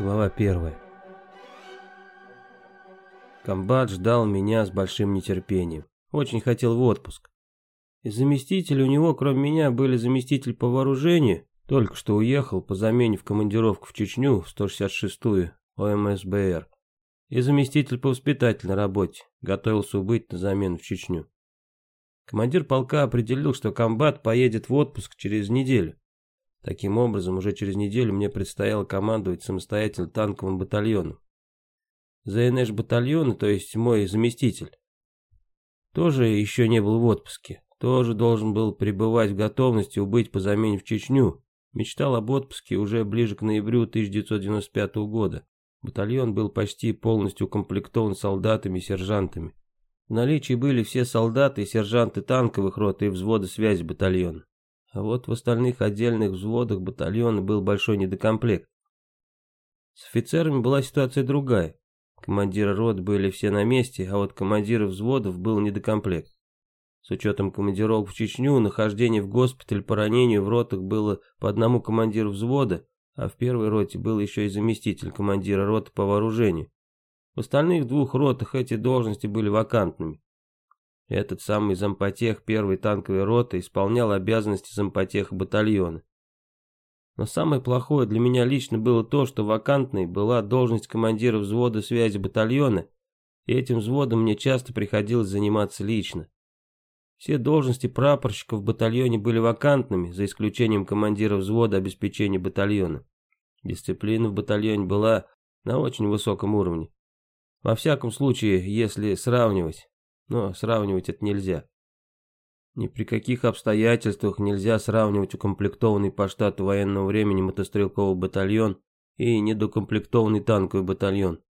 Глава первая. Комбат ждал меня с большим нетерпением. Очень хотел в отпуск. И заместители у него, кроме меня, были заместитель по вооружению, только что уехал по замене в командировку в Чечню в 166-ю ОМСБР, и заместитель по воспитательной работе, готовился убыть на замену в Чечню. Командир полка определил, что комбат поедет в отпуск через неделю. Таким образом, уже через неделю мне предстояло командовать самостоятельно танковым батальоном. ЗНШ батальона, то есть мой заместитель, тоже еще не был в отпуске, тоже должен был пребывать в готовности убыть по замене в Чечню. Мечтал об отпуске уже ближе к ноябрю 1995 года. Батальон был почти полностью укомплектован солдатами и сержантами. В наличии были все солдаты и сержанты танковых рот и взвода связи батальона. А вот в остальных отдельных взводах батальона был большой недокомплект. С офицерами была ситуация другая. Командиры рот были все на месте, а вот командиров взводов был недокомплект. С учетом командировок в Чечню, нахождение в госпитале по ранению в ротах было по одному командиру взвода, а в первой роте был еще и заместитель командира роты по вооружению. В остальных двух ротах эти должности были вакантными. Этот самый зампотех первой танковой роты исполнял обязанности зампотеха батальона. Но самое плохое для меня лично было то, что вакантной была должность командира взвода связи батальона, и этим взводом мне часто приходилось заниматься лично. Все должности прапорщиков в батальоне были вакантными, за исключением командира взвода обеспечения батальона. Дисциплина в батальоне была на очень высоком уровне. Во всяком случае, если сравнивать но сравнивать это нельзя. Ни при каких обстоятельствах нельзя сравнивать укомплектованный по штату военного времени мотострелковый батальон и недокомплектованный танковый батальон.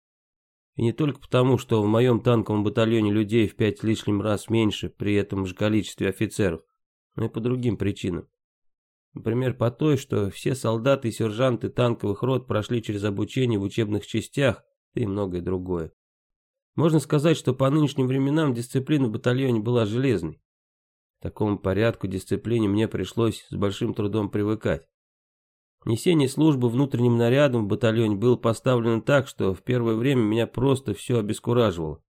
И не только потому, что в моем танковом батальоне людей в пять лишним раз меньше при этом же количестве офицеров, но и по другим причинам. Например, по той, что все солдаты и сержанты танковых рот прошли через обучение в учебных частях и многое другое. Можно сказать, что по нынешним временам дисциплина в батальоне была железной. К такому порядку дисциплине мне пришлось с большим трудом привыкать. Несение службы внутренним нарядом в батальоне было поставлено так, что в первое время меня просто все обескураживало.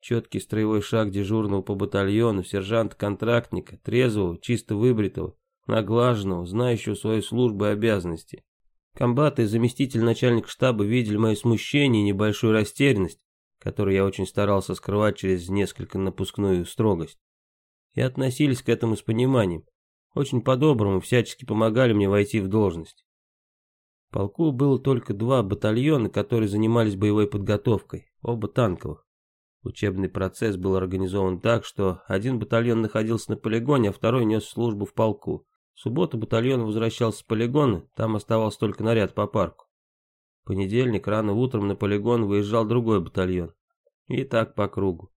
Четкий строевой шаг дежурного по батальону, сержанта-контрактника, трезвого, чисто выбритого, наглаженного, знающего свою службу и обязанности. Комбаты и заместитель начальника штаба видели мое смущение и небольшую растерянность, который я очень старался скрывать через несколько напускную строгость. И относились к этому с пониманием. Очень по-доброму всячески помогали мне войти в должность. В полку было только два батальона, которые занимались боевой подготовкой, оба танковых. Учебный процесс был организован так, что один батальон находился на полигоне, а второй нес службу в полку. В субботу батальон возвращался с полигона, там оставался только наряд по парку понедельник рано утром на полигон выезжал другой батальон. И так по кругу.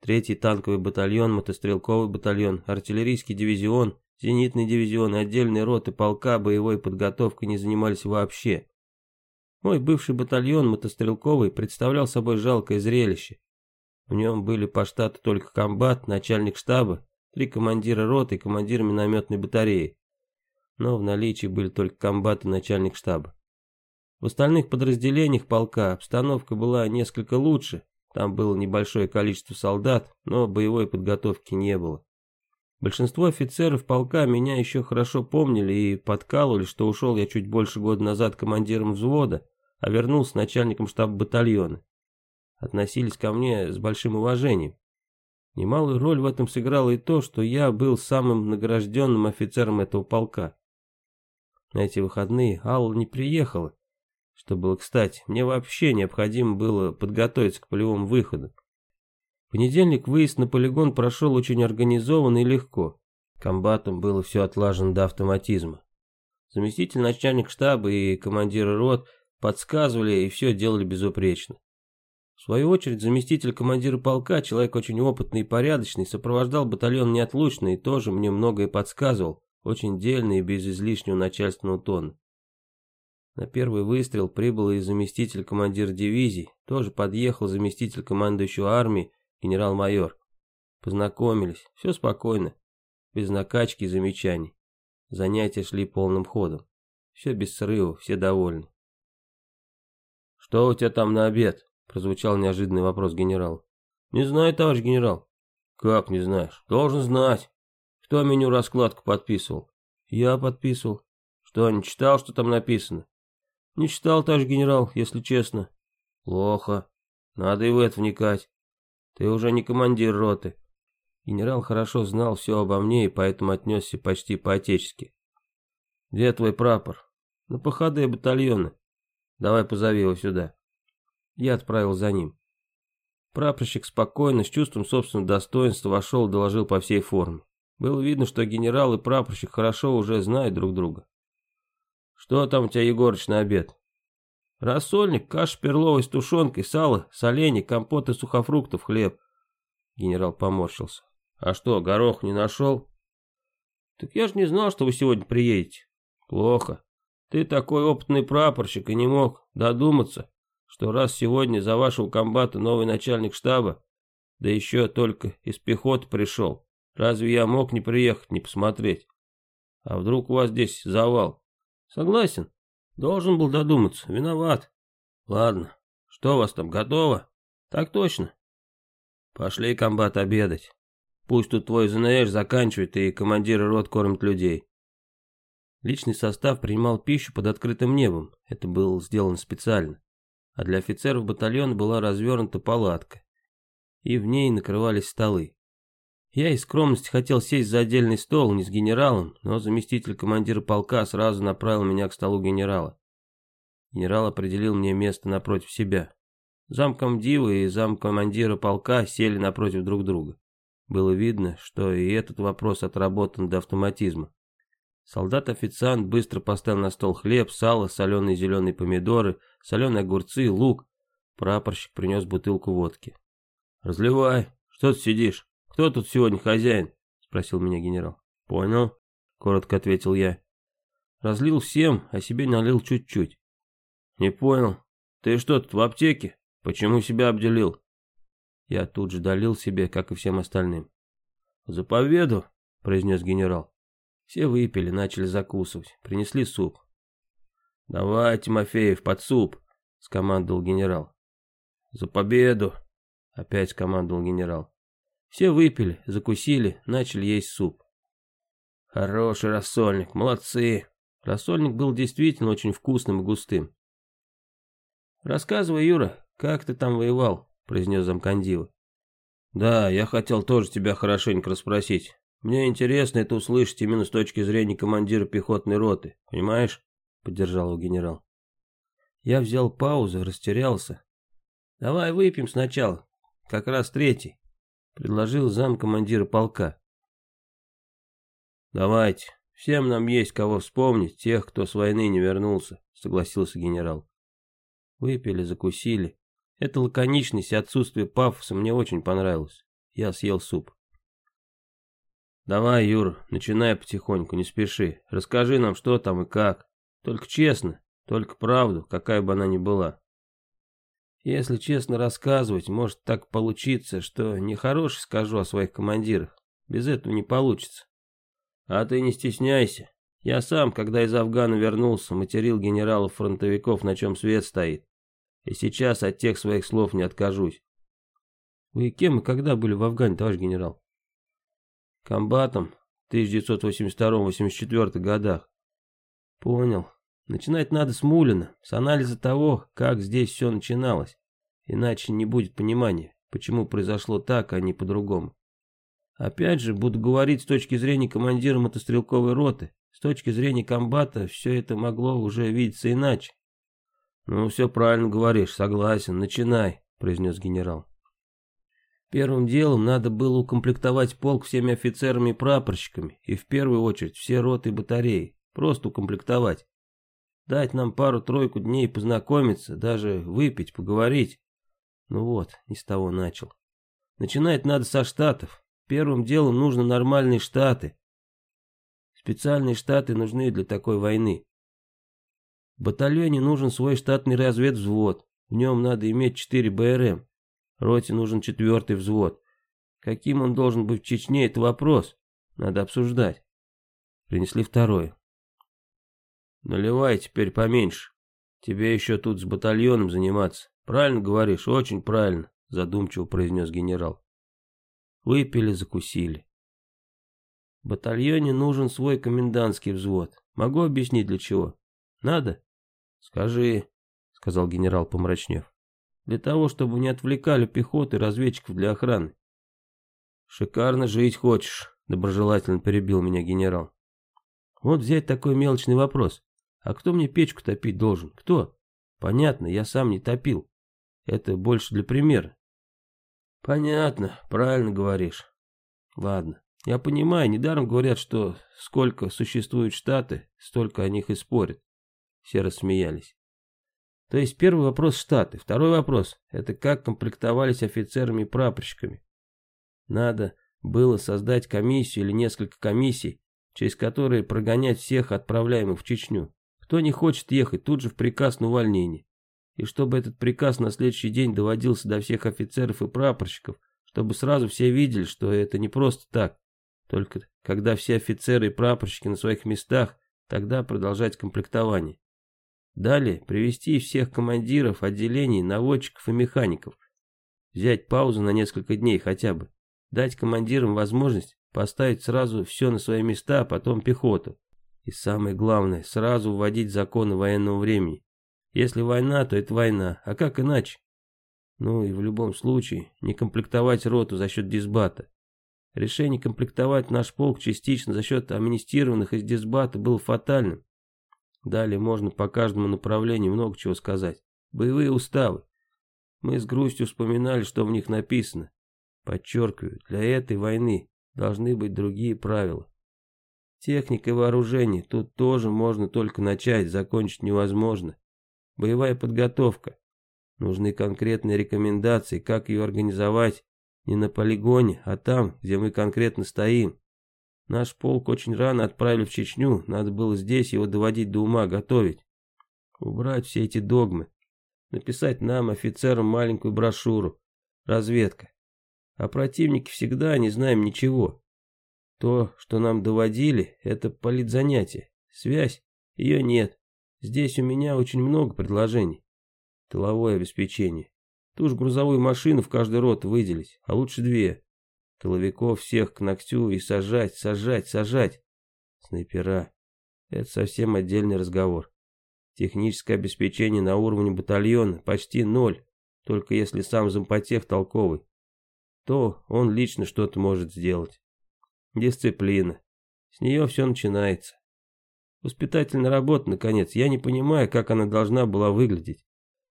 Третий танковый батальон, мотострелковый батальон, артиллерийский дивизион, зенитный дивизион и отдельные роты полка боевой подготовкой не занимались вообще. Мой бывший батальон, мотострелковый, представлял собой жалкое зрелище. В нем были по штату только комбат, начальник штаба, три командира роты и командир минометной батареи. Но в наличии были только комбат и начальник штаба. В остальных подразделениях полка обстановка была несколько лучше, там было небольшое количество солдат, но боевой подготовки не было. Большинство офицеров полка меня еще хорошо помнили и подкалывали, что ушел я чуть больше года назад командиром взвода, а вернулся начальником штаба батальона. Относились ко мне с большим уважением. Немалую роль в этом сыграло и то, что я был самым награжденным офицером этого полка. На эти выходные Алла не приехала, что было кстати, мне вообще необходимо было подготовиться к полевому выходу. В понедельник выезд на полигон прошел очень организованно и легко. Комбатом было все отлажено до автоматизма. Заместитель начальник штаба и командиры рот подсказывали и все делали безупречно. В свою очередь, заместитель командира полка, человек очень опытный и порядочный, сопровождал батальон неотлучно и тоже мне многое подсказывал, очень дельно и без излишнего начальственного тона. На первый выстрел прибыл и заместитель командира дивизии, тоже подъехал заместитель командующего армии, генерал-майор. Познакомились, все спокойно, без накачки и замечаний. Занятия шли полным ходом. Все без срывов, все довольны. «Что у тебя там на обед?» — прозвучал неожиданный вопрос генерал. «Не знаю, товарищ генерал». «Как не знаешь? Должен знать. Кто меню раскладку подписывал?» «Я подписывал». «Что, не читал, что там написано?» «Не читал, товарищ генерал, если честно». «Плохо. Надо и в это вникать. Ты уже не командир роты». Генерал хорошо знал все обо мне и поэтому отнесся почти по-отечески. «Где твой прапор?» «На ПХД батальона. Давай позови его сюда». Я отправил за ним. Прапорщик спокойно, с чувством собственного достоинства вошел и доложил по всей форме. Было видно, что генерал и прапорщик хорошо уже знают друг друга. «Что там у тебя, Егорыч, на обед?» «Рассольник, каша перловой с тушенкой, сало, соленья, компот из сухофруктов, хлеб». Генерал поморщился. «А что, горох не нашел?» «Так я же не знал, что вы сегодня приедете». «Плохо. Ты такой опытный прапорщик и не мог додуматься, что раз сегодня за вашего комбата новый начальник штаба, да еще только из пехоты пришел, разве я мог не приехать, не посмотреть? А вдруг у вас здесь завал? Согласен. Должен был додуматься. Виноват. Ладно. Что у вас там, готово? Так точно. Пошли, комбат, обедать. Пусть тут твой ЗНР заканчивает и командиры рот кормят людей. Личный состав принимал пищу под открытым небом. Это было сделано специально а для офицеров батальона была развернута палатка, и в ней накрывались столы. Я из скромности хотел сесть за отдельный стол, не с генералом, но заместитель командира полка сразу направил меня к столу генерала. Генерал определил мне место напротив себя. Замком Дивы и замкомандира полка сели напротив друг друга. Было видно, что и этот вопрос отработан до автоматизма. Солдат-официант быстро поставил на стол хлеб, сало, соленые зеленые помидоры, соленые огурцы, лук. Прапорщик принес бутылку водки. «Разливай. Что ты сидишь? Кто тут сегодня хозяин?» Спросил меня генерал. «Понял», — коротко ответил я. Разлил всем, а себе налил чуть-чуть. «Не понял. Ты что тут в аптеке? Почему себя обделил?» Я тут же долил себе, как и всем остальным. «За победу!» — произнес генерал. Все выпили, начали закусывать, принесли суп. «Давай, Тимофеев, под суп!» — скомандовал генерал. «За победу!» — опять скомандовал генерал. Все выпили, закусили, начали есть суп. «Хороший рассольник, молодцы!» Рассольник был действительно очень вкусным и густым. «Рассказывай, Юра, как ты там воевал?» — произнес замкандива. «Да, я хотел тоже тебя хорошенько расспросить. Мне интересно это услышать именно с точки зрения командира пехотной роты, понимаешь? Поддержал его генерал. Я взял паузу, растерялся. Давай выпьем сначала, как раз третий, предложил зам командира полка. Давайте, всем нам есть кого вспомнить, тех, кто с войны не вернулся, согласился генерал. Выпили, закусили. Эта лаконичность и отсутствие пафоса мне очень понравилось. Я съел суп. Давай, Юр, начинай потихоньку, не спеши. Расскажи нам, что там и как. Только честно, только правду, какая бы она ни была. Если честно рассказывать, может так получиться, что нехороший скажу о своих командирах. Без этого не получится. А ты не стесняйся. Я сам, когда из Афгана вернулся, материл генералов-фронтовиков, на чем свет стоит. И сейчас от тех своих слов не откажусь. Вы кем и когда были в Афгане, товарищ генерал? комбатом в 1982-84 годах. Понял. Начинать надо с Мулина, с анализа того, как здесь все начиналось. Иначе не будет понимания, почему произошло так, а не по-другому. Опять же, буду говорить с точки зрения командира мотострелковой роты. С точки зрения комбата все это могло уже видеться иначе. «Ну, все правильно говоришь, согласен, начинай», — произнес генерал. Первым делом надо было укомплектовать полк всеми офицерами и прапорщиками, и в первую очередь все роты и батареи. Просто укомплектовать. Дать нам пару-тройку дней познакомиться, даже выпить, поговорить. Ну вот, не с того начал. Начинать надо со штатов. Первым делом нужно нормальные штаты. Специальные штаты нужны для такой войны. В батальоне нужен свой штатный разведвзвод. В нем надо иметь 4 БРМ. Роте нужен четвертый взвод. Каким он должен быть в Чечне, это вопрос. Надо обсуждать. Принесли второй. Наливай теперь поменьше. тебе еще тут с батальоном заниматься. Правильно говоришь, очень правильно, задумчиво произнес генерал. Выпили, закусили. В батальоне нужен свой комендантский взвод. Могу объяснить для чего? Надо? Скажи, сказал генерал, помрачнев. Для того, чтобы не отвлекали пехоты и разведчиков для охраны. Шикарно жить хочешь, доброжелательно перебил меня генерал. Вот взять такой мелочный вопрос. А кто мне печку топить должен? Кто? Понятно, я сам не топил. Это больше для примера. Понятно, правильно говоришь. Ладно, я понимаю, недаром говорят, что сколько существуют штаты, столько о них и спорят. Все рассмеялись. То есть первый вопрос штаты, второй вопрос – это как комплектовались офицерами и прапорщиками. Надо было создать комиссию или несколько комиссий, через которые прогонять всех отправляемых в Чечню. Кто не хочет ехать, тут же в приказ на увольнение и чтобы этот приказ на следующий день доводился до всех офицеров и прапорщиков, чтобы сразу все видели, что это не просто так. Только когда все офицеры и прапорщики на своих местах, тогда продолжать комплектование. Далее привести всех командиров отделений, наводчиков и механиков. Взять паузу на несколько дней хотя бы. Дать командирам возможность поставить сразу все на свои места, а потом пехоту. И самое главное, сразу вводить законы военного времени. Если война, то это война, а как иначе? Ну и в любом случае, не комплектовать роту за счет дисбата. Решение комплектовать наш полк частично за счет амнистированных из дисбата было фатальным. Далее можно по каждому направлению много чего сказать. Боевые уставы. Мы с грустью вспоминали, что в них написано. Подчеркиваю, для этой войны должны быть другие правила. Техника и вооружение, тут тоже можно только начать, закончить невозможно. Боевая подготовка. Нужны конкретные рекомендации, как ее организовать не на полигоне, а там, где мы конкретно стоим. Наш полк очень рано отправили в Чечню, надо было здесь его доводить до ума, готовить. Убрать все эти догмы. Написать нам, офицерам, маленькую брошюру. Разведка. О противнике всегда не знаем ничего. То, что нам доводили, это политзанятие. Связь? Ее нет. Здесь у меня очень много предложений. Тыловое обеспечение. Ту же грузовую машину в каждый рот выделить, а лучше две. Тыловиков всех к ногтю и сажать, сажать, сажать. Снайпера. Это совсем отдельный разговор. Техническое обеспечение на уровне батальона почти ноль, только если сам зампотех толковый. То он лично что-то может сделать. Дисциплина. С нее все начинается. Воспитательная работа, наконец, я не понимаю, как она должна была выглядеть.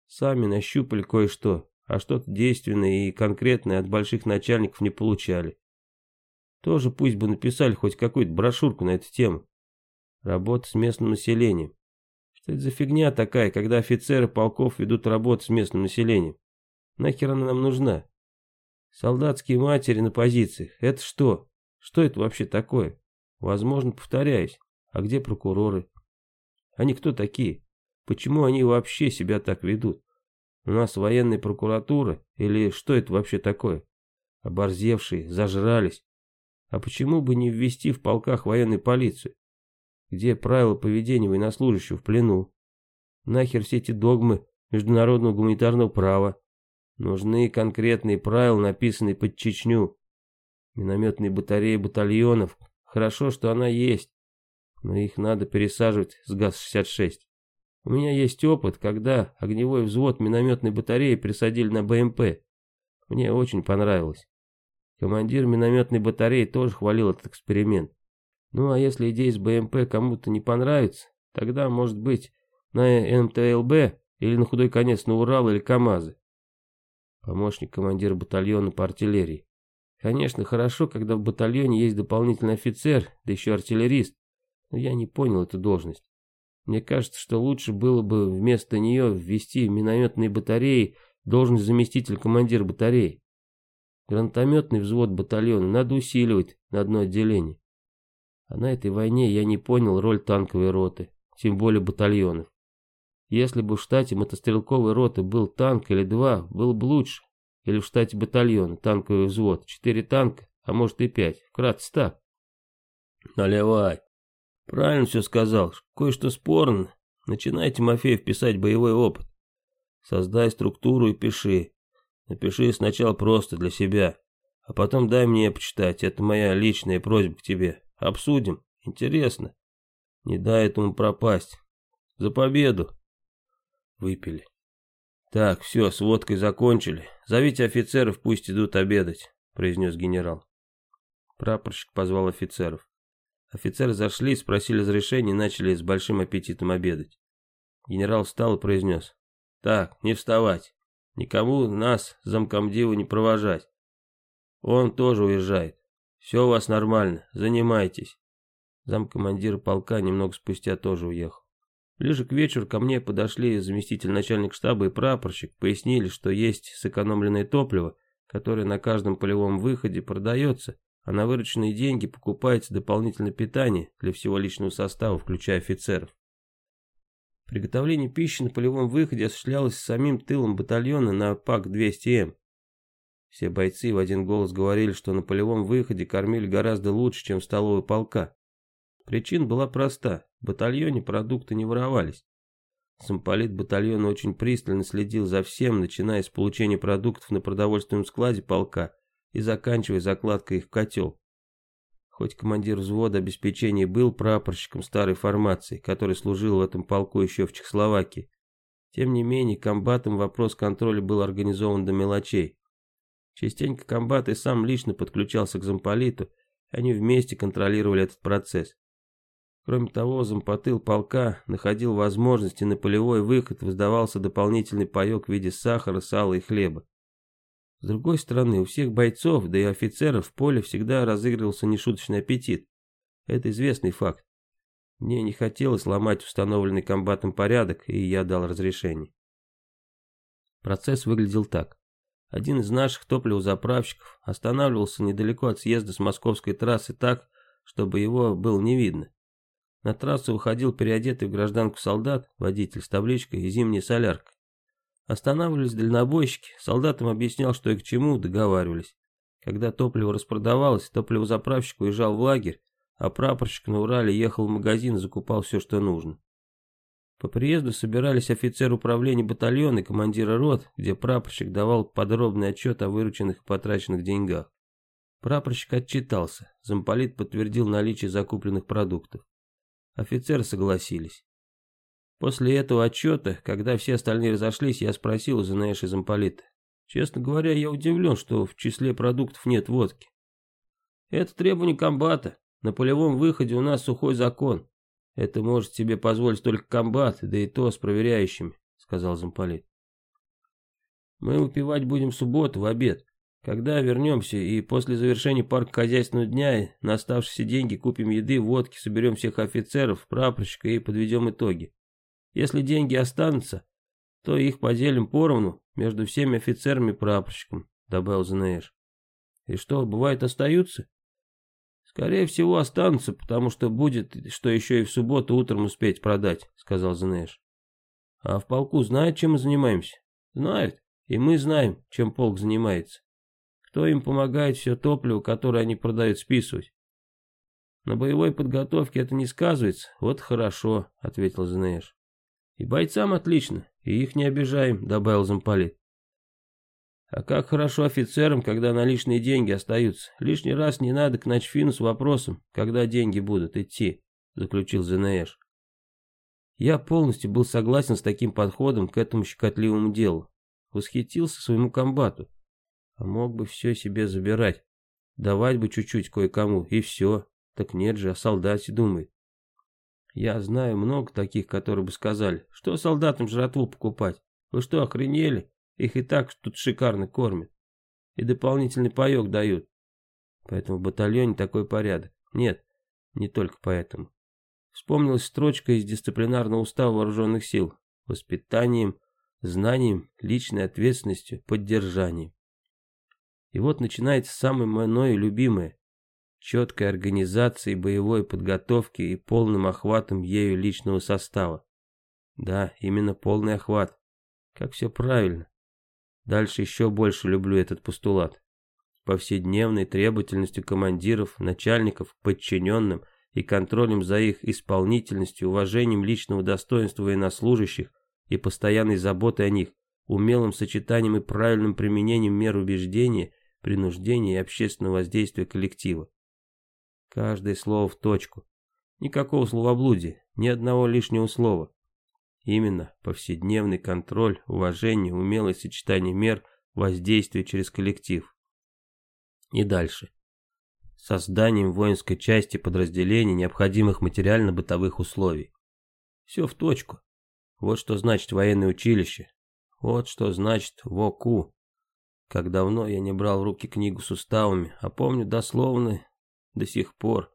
Сами нащупали кое-что, а что-то действенное и конкретное от больших начальников не получали. Тоже пусть бы написали хоть какую-то брошюрку на эту тему. Работа с местным населением. Что это за фигня такая, когда офицеры полков ведут работу с местным населением? Нахер она нам нужна? Солдатские матери на позициях. Это что? Что это вообще такое? Возможно, повторяюсь. А где прокуроры? Они кто такие? Почему они вообще себя так ведут? У нас военная прокуратура? Или что это вообще такое? Оборзевшие, зажрались. А почему бы не ввести в полках военную полицию? Где правила поведения военнослужащего в плену? Нахер все эти догмы международного гуманитарного права? Нужны конкретные правила, написанные под Чечню. Минометные батареи батальонов. Хорошо, что она есть но их надо пересаживать с ГАЗ-66. У меня есть опыт, когда огневой взвод минометной батареи присадили на БМП. Мне очень понравилось. Командир минометной батареи тоже хвалил этот эксперимент. Ну а если идея с БМП кому-то не понравится, тогда, может быть, на МТЛБ или на худой конец на Урал или КАМАЗы. Помощник командира батальона по артиллерии. Конечно, хорошо, когда в батальоне есть дополнительный офицер, да еще артиллерист но я не понял эту должность. Мне кажется, что лучше было бы вместо нее ввести в минометные батареи должность заместитель командира батареи. Гранатометный взвод батальона надо усиливать на одно отделение. А на этой войне я не понял роль танковой роты, тем более батальонов. Если бы в штате мотострелковой роты был танк или два, было бы лучше. Или в штате батальона танковый взвод, четыре танка, а может и пять, вкратце так. Наливай. Правильно все сказал, кое-что спорно, Начинай, Тимофеев, писать боевой опыт. Создай структуру и пиши. Напиши сначала просто для себя, а потом дай мне почитать. Это моя личная просьба к тебе. Обсудим. Интересно. Не дай этому пропасть. За победу. Выпили. Так, все, с водкой закончили. Зовите офицеров, пусть идут обедать, произнес генерал. Прапорщик позвал офицеров. Офицеры зашли, спросили разрешения и начали с большим аппетитом обедать. Генерал встал и произнес. Так, не вставать. Никому нас, замкомдиву, не провожать. Он тоже уезжает. Все у вас нормально, занимайтесь. Замкомандир полка немного спустя тоже уехал. Ближе к вечеру ко мне подошли заместитель начальника штаба и прапорщик, пояснили, что есть сэкономленное топливо, которое на каждом полевом выходе продается, а на вырученные деньги покупается дополнительное питание для всего личного состава, включая офицеров. Приготовление пищи на полевом выходе осуществлялось самим тылом батальона на ПАК-200М. Все бойцы в один голос говорили, что на полевом выходе кормили гораздо лучше, чем в столовой полка. Причина была проста. В батальоне продукты не воровались. Самполит батальона очень пристально следил за всем, начиная с получения продуктов на продовольственном складе полка и заканчивая закладкой их в котел. Хоть командир взвода обеспечения был прапорщиком старой формации, который служил в этом полку еще в Чехословакии, тем не менее комбатом вопрос контроля был организован до мелочей. Частенько комбат и сам лично подключался к замполиту, они вместе контролировали этот процесс. Кроме того, зампотыл полка находил возможности на полевой выход, воздавался дополнительный паек в виде сахара, сала и хлеба. С другой стороны, у всех бойцов, да и офицеров в поле всегда разыгрывался нешуточный аппетит. Это известный факт. Мне не хотелось ломать установленный комбатом порядок, и я дал разрешение. Процесс выглядел так. Один из наших топливозаправщиков останавливался недалеко от съезда с московской трассы так, чтобы его было не видно. На трассу выходил переодетый в гражданку солдат, водитель с табличкой и зимней соляркой. Останавливались дальнобойщики, солдатам объяснял, что и к чему, договаривались. Когда топливо распродавалось, топливозаправщик уезжал в лагерь, а прапорщик на Урале ехал в магазин и закупал все, что нужно. По приезду собирались офицер управления батальона и командира рот, где прапорщик давал подробный отчет о вырученных и потраченных деньгах. Прапорщик отчитался, замполит подтвердил наличие закупленных продуктов. Офицеры согласились. После этого отчета, когда все остальные разошлись, я спросил у и замполита. Честно говоря, я удивлен, что в числе продуктов нет водки. Это требование комбата. На полевом выходе у нас сухой закон. Это может себе позволить только комбат, да и то с проверяющими, сказал замполит. Мы выпивать будем в субботу, в обед. Когда вернемся и после завершения парка хозяйственного дня на оставшиеся деньги купим еды, водки, соберем всех офицеров, прапорщика и подведем итоги. Если деньги останутся, то их поделим поровну между всеми офицерами и прапорщиком, добавил Занееш. И что, бывает остаются? Скорее всего останутся, потому что будет, что еще и в субботу утром успеть продать, сказал Занееш. А в полку знают, чем мы занимаемся? Знают, и мы знаем, чем полк занимается. Кто им помогает все топливо, которое они продают, списывать? На боевой подготовке это не сказывается. Вот хорошо, ответил Занееш. И бойцам отлично, и их не обижаем, добавил замполит. А как хорошо офицерам, когда наличные деньги остаются. Лишний раз не надо к начфину с вопросом, когда деньги будут идти, заключил ЗНЭш. Я полностью был согласен с таким подходом к этому щекотливому делу. Восхитился своему комбату. А мог бы все себе забирать. Давать бы чуть-чуть кое-кому, и все. Так нет же, о солдате думает. Я знаю много таких, которые бы сказали, что солдатам жратву покупать. Вы что, охренели? Их и так тут шикарно кормят. И дополнительный паек дают. Поэтому в батальоне такой порядок. Нет, не только поэтому. Вспомнилась строчка из дисциплинарного устава вооруженных сил. Воспитанием, знанием, личной ответственностью, поддержанием. И вот начинается самое мною любимое. Четкой организацией боевой подготовки и полным охватом ею личного состава. Да, именно полный охват. Как все правильно. Дальше еще больше люблю этот постулат. Повседневной требовательностью командиров, начальников, подчиненным и контролем за их исполнительностью, уважением личного достоинства военнослужащих и постоянной заботой о них, умелым сочетанием и правильным применением мер убеждения, принуждения и общественного воздействия коллектива. Каждое слово в точку. Никакого словоблудия, ни одного лишнего слова. Именно повседневный контроль, уважение, умелое сочетание мер, воздействие через коллектив. И дальше. Созданием воинской части подразделений необходимых материально-бытовых условий. Все в точку. Вот что значит военное училище. Вот что значит ВОКУ. Как давно я не брал в руки книгу с уставами, а помню дословно до сих пор.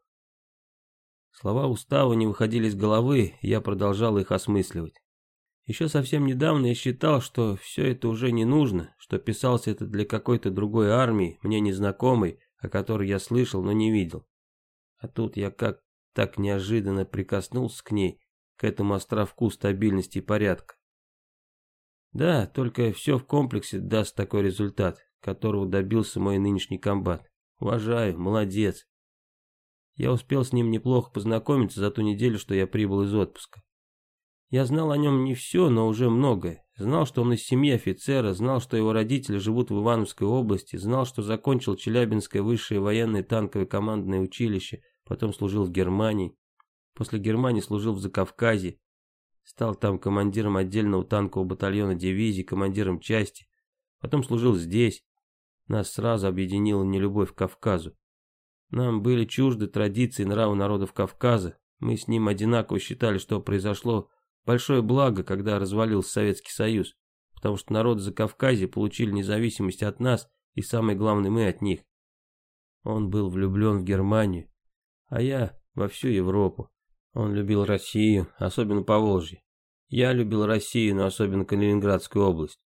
Слова устава не выходили из головы, и я продолжал их осмысливать. Еще совсем недавно я считал, что все это уже не нужно, что писался это для какой-то другой армии, мне незнакомой, о которой я слышал, но не видел. А тут я как так неожиданно прикоснулся к ней, к этому островку стабильности и порядка. Да, только все в комплексе даст такой результат, которого добился мой нынешний комбат. Уважаю, молодец. Я успел с ним неплохо познакомиться за ту неделю, что я прибыл из отпуска. Я знал о нем не все, но уже многое. Знал, что он из семьи офицера, знал, что его родители живут в Ивановской области, знал, что закончил Челябинское высшее военное танковое командное училище, потом служил в Германии. После Германии служил в Закавказье. Стал там командиром отдельного танкового батальона дивизии, командиром части. Потом служил здесь. Нас сразу объединила нелюбовь к Кавказу. Нам были чужды традиции и нравы народов Кавказа. Мы с ним одинаково считали, что произошло большое благо, когда развалился Советский Союз, потому что народы Закавказья получили независимость от нас, и самое главное, мы от них. Он был влюблен в Германию, а я во всю Европу. Он любил Россию, особенно Поволжье. Я любил Россию, но особенно Калининградскую область.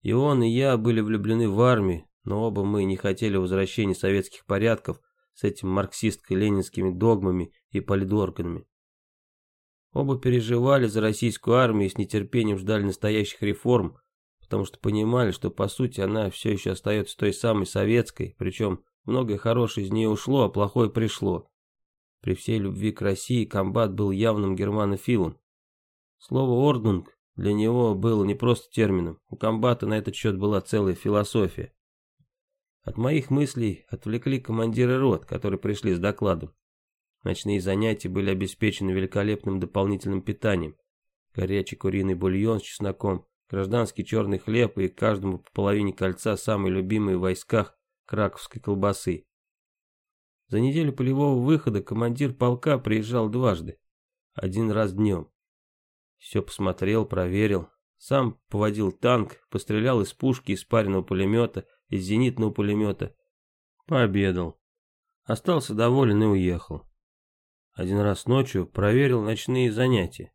И он, и я были влюблены в армию, но оба мы не хотели возвращения советских порядков, с этими марксистско-ленинскими догмами и политорганами. Оба переживали за российскую армию и с нетерпением ждали настоящих реформ, потому что понимали, что по сути она все еще остается той самой советской, причем многое хорошее из нее ушло, а плохое пришло. При всей любви к России комбат был явным германофилом. Слово «ордунг» для него было не просто термином, у комбата на этот счет была целая философия. От моих мыслей отвлекли командиры рот, которые пришли с докладом. Ночные занятия были обеспечены великолепным дополнительным питанием. Горячий куриный бульон с чесноком, гражданский черный хлеб и каждому по половине кольца самые любимые в войсках краковской колбасы. За неделю полевого выхода командир полка приезжал дважды. Один раз днем. Все посмотрел, проверил. Сам поводил танк, пострелял из пушки, из паренного пулемета из зенитного пулемета. Пообедал. Остался доволен и уехал. Один раз ночью проверил ночные занятия.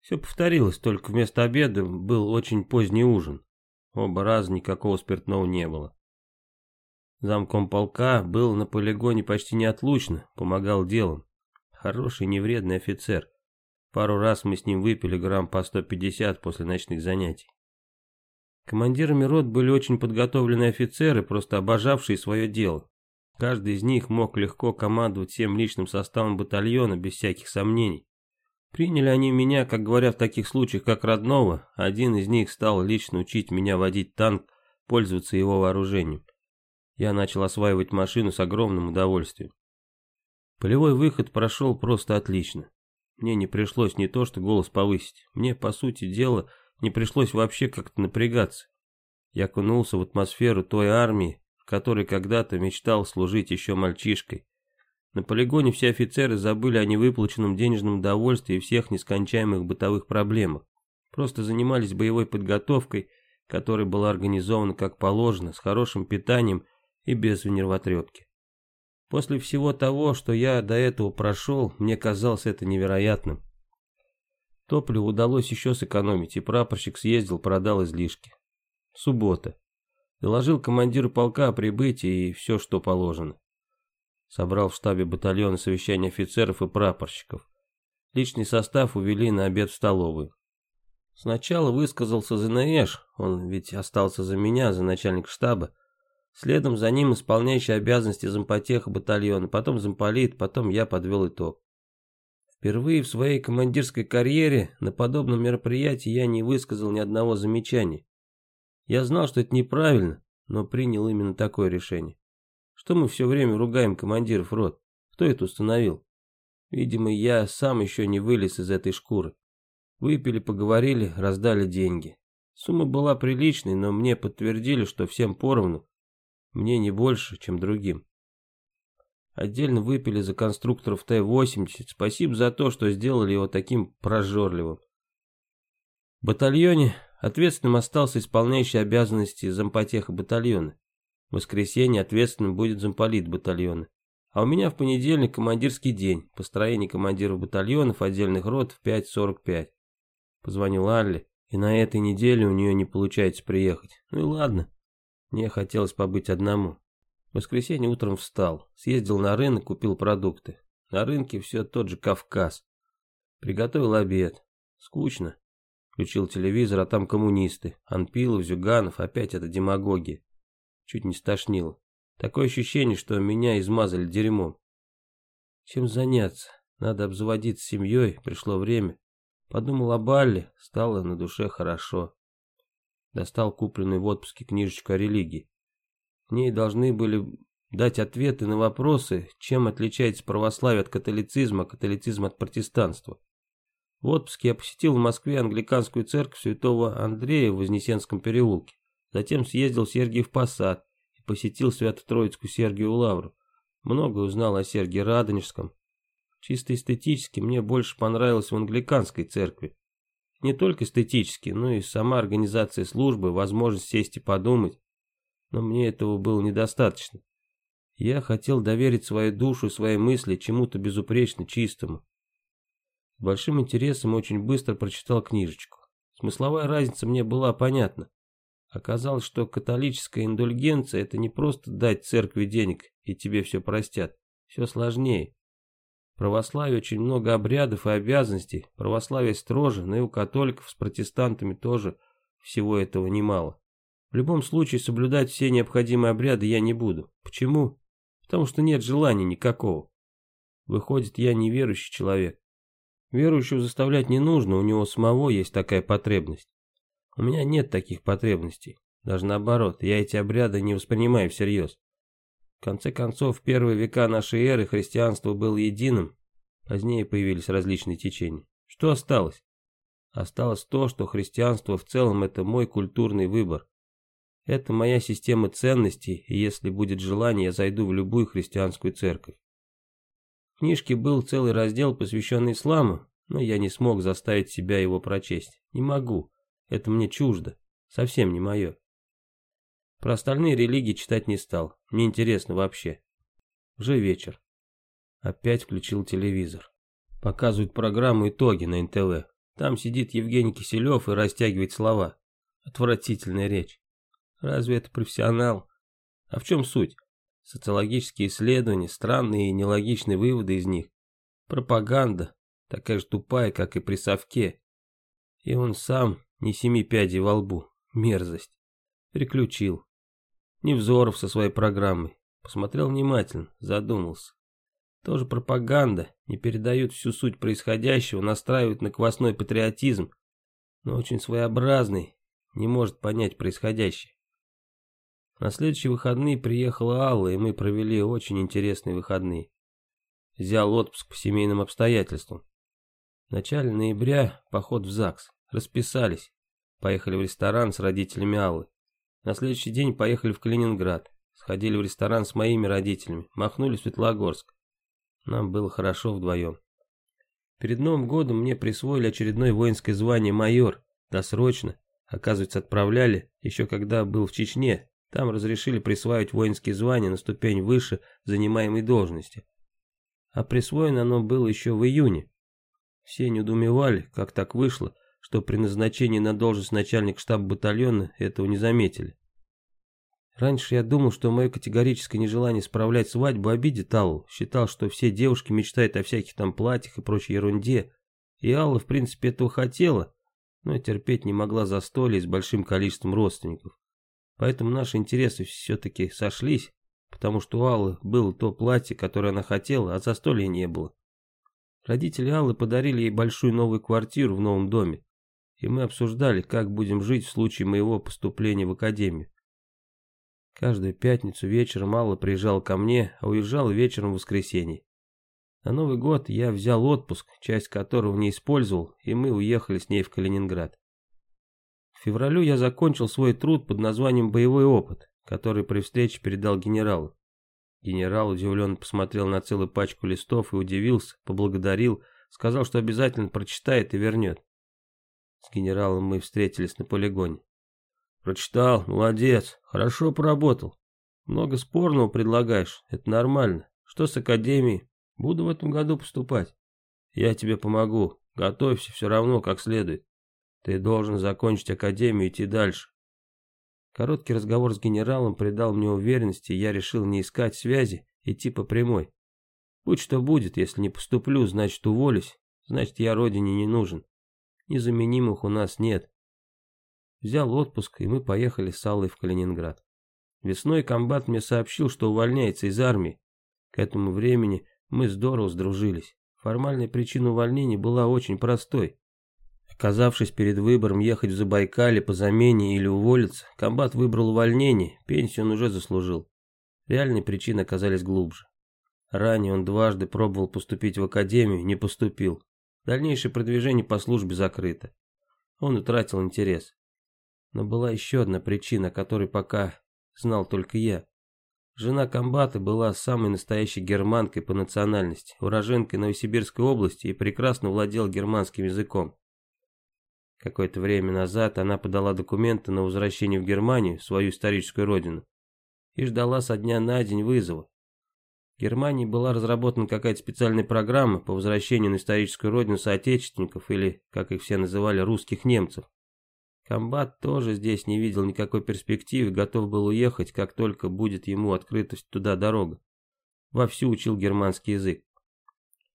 Все повторилось, только вместо обеда был очень поздний ужин. Оба раза никакого спиртного не было. Замком полка был на полигоне почти неотлучно, помогал делом. Хороший невредный офицер. Пару раз мы с ним выпили грамм по 150 после ночных занятий. Командирами рот были очень подготовленные офицеры, просто обожавшие свое дело. Каждый из них мог легко командовать всем личным составом батальона, без всяких сомнений. Приняли они меня, как говорят в таких случаях, как родного. Один из них стал лично учить меня водить танк, пользоваться его вооружением. Я начал осваивать машину с огромным удовольствием. Полевой выход прошел просто отлично. Мне не пришлось не то что голос повысить. Мне, по сути дела, не пришлось вообще как-то напрягаться. Я окунулся в атмосферу той армии, в которой когда-то мечтал служить еще мальчишкой. На полигоне все офицеры забыли о невыплаченном денежном довольстве и всех нескончаемых бытовых проблемах. Просто занимались боевой подготовкой, которая была организована как положено, с хорошим питанием и без нервотрепки. После всего того, что я до этого прошел, мне казалось это невероятным. Топливо удалось еще сэкономить, и прапорщик съездил, продал излишки. Суббота. Доложил командиру полка о прибытии и все, что положено. Собрал в штабе батальона совещание офицеров и прапорщиков. Личный состав увели на обед в столовую. Сначала высказался ЗНЭШ, он ведь остался за меня, за начальник штаба. Следом за ним исполняющий обязанности зампотеха батальона, потом замполит, потом я подвел итог. Впервые в своей командирской карьере на подобном мероприятии я не высказал ни одного замечания. Я знал, что это неправильно, но принял именно такое решение. Что мы все время ругаем командиров рот? Кто это установил? Видимо, я сам еще не вылез из этой шкуры. Выпили, поговорили, раздали деньги. Сумма была приличной, но мне подтвердили, что всем поровну. Мне не больше, чем другим. Отдельно выпили за конструкторов Т-80. Спасибо за то, что сделали его таким прожорливым. В батальоне ответственным остался исполняющий обязанности зампотеха батальона. В воскресенье ответственным будет замполит батальона. А у меня в понедельник командирский день, построение командиров батальонов отдельных рот в 5.45. Позвонил Алле, и на этой неделе у нее не получается приехать. Ну и ладно, мне хотелось побыть одному. В воскресенье утром встал, съездил на рынок, купил продукты. На рынке все тот же Кавказ. Приготовил обед. Скучно. Включил телевизор, а там коммунисты. Анпилов, Зюганов, опять это демагогия. Чуть не стошнило. Такое ощущение, что меня измазали дерьмом. Чем заняться? Надо обзаводиться семьей, пришло время. Подумал о Балле, стало на душе хорошо. Достал купленную в отпуске книжечку о религии. В ней должны были дать ответы на вопросы, чем отличается православие от католицизма, католицизм от протестанства. В отпуске я посетил в Москве англиканскую церковь святого Андрея в Вознесенском переулке. Затем съездил в Сергиев Посад и посетил Свято-Троицкую Сергиеву Лавру. Много узнал о Сергии Радонежском. Чисто эстетически мне больше понравилось в англиканской церкви. Не только эстетически, но и сама организация службы, возможность сесть и подумать, но мне этого было недостаточно. Я хотел доверить свою душу и свои мысли чему-то безупречно чистому. С большим интересом очень быстро прочитал книжечку. Смысловая разница мне была понятна. Оказалось, что католическая индульгенция – это не просто дать церкви денег, и тебе все простят. Все сложнее. В православии очень много обрядов и обязанностей. Православие строже, но и у католиков с протестантами тоже всего этого немало. В любом случае соблюдать все необходимые обряды я не буду. Почему? Потому что нет желания никакого. Выходит, я неверующий человек. Верующего заставлять не нужно, у него самого есть такая потребность. У меня нет таких потребностей. Даже наоборот, я эти обряды не воспринимаю всерьез. В конце концов, в первые века нашей эры христианство было единым, позднее появились различные течения. Что осталось? Осталось то, что христианство в целом это мой культурный выбор. Это моя система ценностей, и если будет желание, я зайду в любую христианскую церковь. В книжке был целый раздел, посвященный исламу, но я не смог заставить себя его прочесть. Не могу. Это мне чуждо. Совсем не мое. Про остальные религии читать не стал. Мне интересно вообще. Уже вечер. Опять включил телевизор. Показывают программу «Итоги» на НТВ. Там сидит Евгений Киселев и растягивает слова. Отвратительная речь. Разве это профессионал? А в чем суть? Социологические исследования, странные и нелогичные выводы из них. Пропаганда, такая же тупая, как и при совке. И он сам не семи пядей во лбу. Мерзость. Переключил. Невзоров со своей программой. Посмотрел внимательно, задумался. Тоже пропаганда, не передают всю суть происходящего, настраивают на квасной патриотизм, но очень своеобразный, не может понять происходящее. На следующие выходные приехала Алла, и мы провели очень интересные выходные. Взял отпуск по семейным обстоятельствам. В начале ноября поход в ЗАГС. Расписались. Поехали в ресторан с родителями Аллы. На следующий день поехали в Калининград. Сходили в ресторан с моими родителями. Махнули в Светлогорск. Нам было хорошо вдвоем. Перед Новым годом мне присвоили очередное воинское звание майор. Досрочно. Оказывается, отправляли, еще когда был в Чечне, там разрешили присваивать воинские звания на ступень выше занимаемой должности. А присвоено оно было еще в июне. Все недоумевали, как так вышло, что при назначении на должность начальник штаба батальона этого не заметили. Раньше я думал, что мое категорическое нежелание справлять свадьбу обидит Аллу. Считал, что все девушки мечтают о всяких там платьях и прочей ерунде. И Алла, в принципе, этого хотела, но терпеть не могла застолье с большим количеством родственников. Поэтому наши интересы все-таки сошлись, потому что у Аллы было то платье, которое она хотела, а застолья не было. Родители Аллы подарили ей большую новую квартиру в новом доме, и мы обсуждали, как будем жить в случае моего поступления в академию. Каждую пятницу вечером Алла приезжала ко мне, а уезжала вечером в воскресенье. На Новый год я взял отпуск, часть которого не использовал, и мы уехали с ней в Калининград. В февралю я закончил свой труд под названием «Боевой опыт», который при встрече передал генералу. Генерал удивленно посмотрел на целую пачку листов и удивился, поблагодарил, сказал, что обязательно прочитает и вернет. С генералом мы встретились на полигоне. Прочитал, молодец, хорошо поработал. Много спорного предлагаешь, это нормально. Что с академией? Буду в этом году поступать. Я тебе помогу, готовься все равно как следует. Ты должен закончить академию и идти дальше. Короткий разговор с генералом придал мне уверенности, и я решил не искать связи, идти по прямой. Будь что будет, если не поступлю, значит уволюсь, значит я родине не нужен. Незаменимых у нас нет. Взял отпуск, и мы поехали с Аллой в Калининград. Весной комбат мне сообщил, что увольняется из армии. К этому времени мы здорово сдружились. Формальная причина увольнения была очень простой. Оказавшись перед выбором ехать в Забайкале по замене или уволиться, комбат выбрал увольнение, пенсию он уже заслужил. Реальные причины оказались глубже. Ранее он дважды пробовал поступить в академию, не поступил. Дальнейшее продвижение по службе закрыто. Он утратил интерес. Но была еще одна причина, которой пока знал только я. Жена комбата была самой настоящей германкой по национальности, уроженкой Новосибирской области и прекрасно владела германским языком. Какое-то время назад она подала документы на возвращение в Германию, свою историческую родину, и ждала со дня на день вызова. Германии была разработана какая-то специальная программа по возвращению на историческую родину соотечественников или, как их все называли, русских немцев. Комбат тоже здесь не видел никакой перспективы, готов был уехать, как только будет ему открыта туда дорога. Вовсю учил германский язык.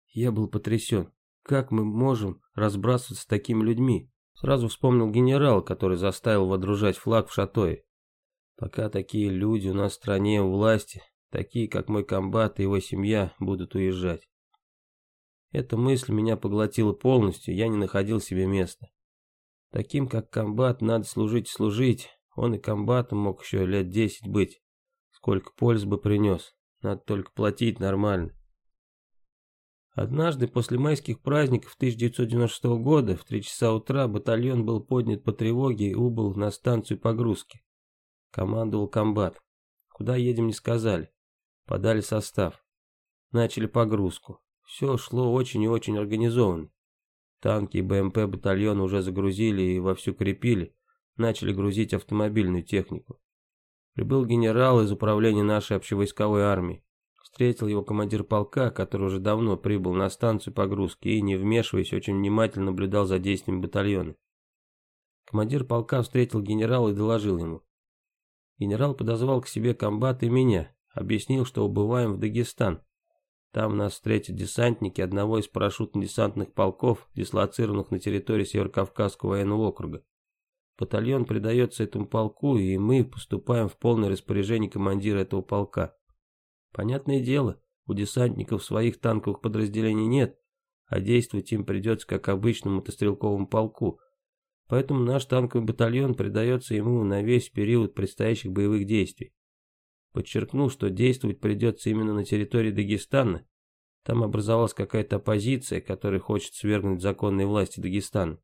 Я был потрясен. Как мы можем разбрасываться с такими людьми? Сразу вспомнил генерал, который заставил водружать флаг в Шатое. Пока такие люди у нас в стране у власти, такие как мой комбат и его семья, будут уезжать. Эта мысль меня поглотила полностью, я не находил себе места. Таким, как комбат, надо служить и служить. Он и комбатом мог еще лет десять быть. Сколько пользы бы принес. Надо только платить нормально. Однажды после майских праздников 1996 года в 3 часа утра батальон был поднят по тревоге и убыл на станцию погрузки. Командовал комбат. Куда едем не сказали. Подали состав. Начали погрузку. Все шло очень и очень организованно. Танки и БМП батальона уже загрузили и вовсю крепили, начали грузить автомобильную технику. Прибыл генерал из управления нашей общевойсковой армии. Встретил его командир полка, который уже давно прибыл на станцию погрузки и, не вмешиваясь, очень внимательно наблюдал за действиями батальона. Командир полка встретил генерала и доложил ему. Генерал подозвал к себе комбат и меня, объяснил, что убываем в Дагестан. Там нас встретят десантники одного из парашютно-десантных полков, дислоцированных на территории Северокавказского военного округа. Батальон придается этому полку, и мы поступаем в полное распоряжение командира этого полка. Понятное дело, у десантников своих танковых подразделений нет, а действовать им придется как обычному мотострелковому полку. Поэтому наш танковый батальон придается ему на весь период предстоящих боевых действий подчеркнул, что действовать придется именно на территории Дагестана. Там образовалась какая-то оппозиция, которая хочет свергнуть законные власти Дагестана.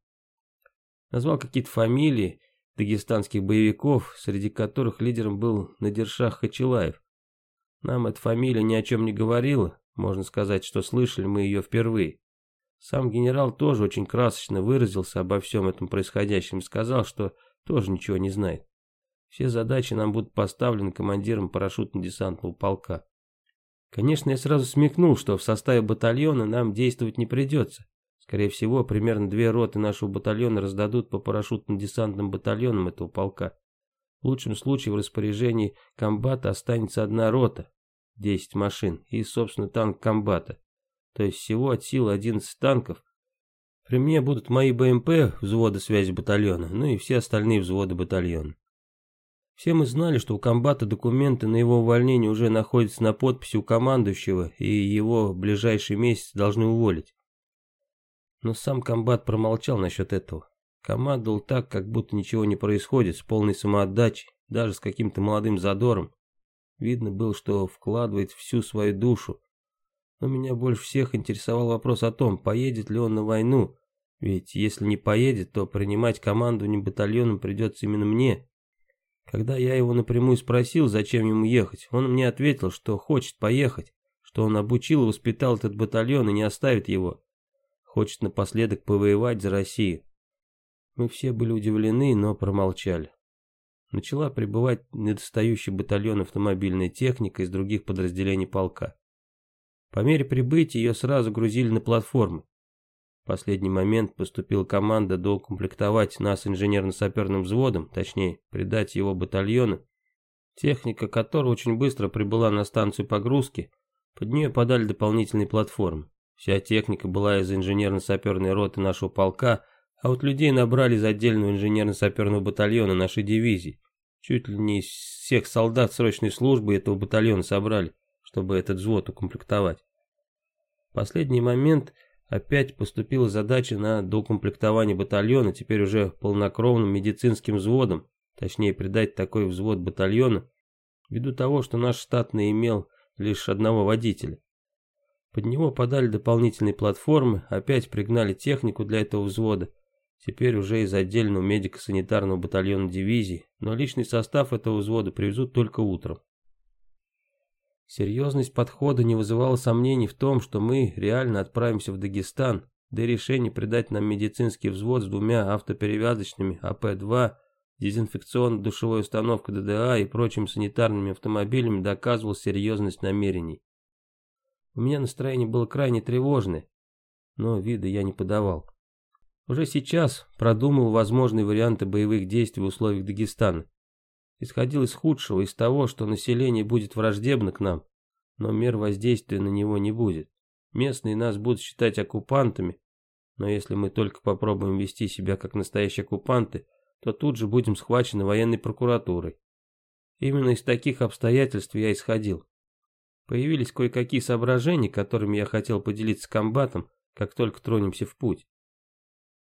Назвал какие-то фамилии дагестанских боевиков, среди которых лидером был Надиршах Хачилаев. Нам эта фамилия ни о чем не говорила, можно сказать, что слышали мы ее впервые. Сам генерал тоже очень красочно выразился обо всем этом происходящем и сказал, что тоже ничего не знает. Все задачи нам будут поставлены командиром парашютно-десантного полка. Конечно, я сразу смекнул, что в составе батальона нам действовать не придется. Скорее всего, примерно две роты нашего батальона раздадут по парашютно-десантным батальонам этого полка. В лучшем случае в распоряжении комбата останется одна рота, 10 машин, и, собственно, танк комбата. То есть всего от силы 11 танков. При мне будут мои БМП, взвода связи батальона, ну и все остальные взводы батальона. Все мы знали, что у комбата документы на его увольнение уже находятся на подписи у командующего, и его в ближайший месяц должны уволить. Но сам комбат промолчал насчет этого. Командовал так, как будто ничего не происходит, с полной самоотдачей, даже с каким-то молодым задором. Видно было, что вкладывает всю свою душу. Но меня больше всех интересовал вопрос о том, поедет ли он на войну. Ведь если не поедет, то принимать командование батальоном придется именно мне. Когда я его напрямую спросил, зачем ему ехать, он мне ответил, что хочет поехать, что он обучил и воспитал этот батальон и не оставит его. Хочет напоследок повоевать за Россию. Мы все были удивлены, но промолчали. Начала прибывать недостающий батальон автомобильной техника из других подразделений полка. По мере прибытия ее сразу грузили на платформы. Последний момент поступила команда доукомплектовать нас инженерно-саперным взводом, точнее, придать его батальону. Техника которого очень быстро прибыла на станцию погрузки, под нее подали дополнительные платформы. Вся техника была из инженерно-саперной роты нашего полка, а вот людей набрали из отдельного инженерно-саперного батальона нашей дивизии. Чуть ли не из всех солдат срочной службы этого батальона собрали, чтобы этот взвод укомплектовать. Последний момент опять поступила задача на доукомплектование батальона, теперь уже полнокровным медицинским взводом, точнее придать такой взвод батальона, ввиду того, что наш штатный имел лишь одного водителя. Под него подали дополнительные платформы, опять пригнали технику для этого взвода, теперь уже из отдельного медико-санитарного батальона дивизии, но личный состав этого взвода привезут только утром. Серьезность подхода не вызывала сомнений в том, что мы реально отправимся в Дагестан, да и решение придать нам медицинский взвод с двумя автоперевязочными АП-2, дезинфекционно-душевой установкой ДДА и прочими санитарными автомобилями доказывал серьезность намерений. У меня настроение было крайне тревожное, но вида я не подавал. Уже сейчас продумал возможные варианты боевых действий в условиях Дагестана. Исходил из худшего, из того, что население будет враждебно к нам, но мер воздействия на него не будет. Местные нас будут считать оккупантами, но если мы только попробуем вести себя как настоящие оккупанты, то тут же будем схвачены военной прокуратурой. Именно из таких обстоятельств я исходил. Появились кое-какие соображения, которыми я хотел поделиться с комбатом, как только тронемся в путь.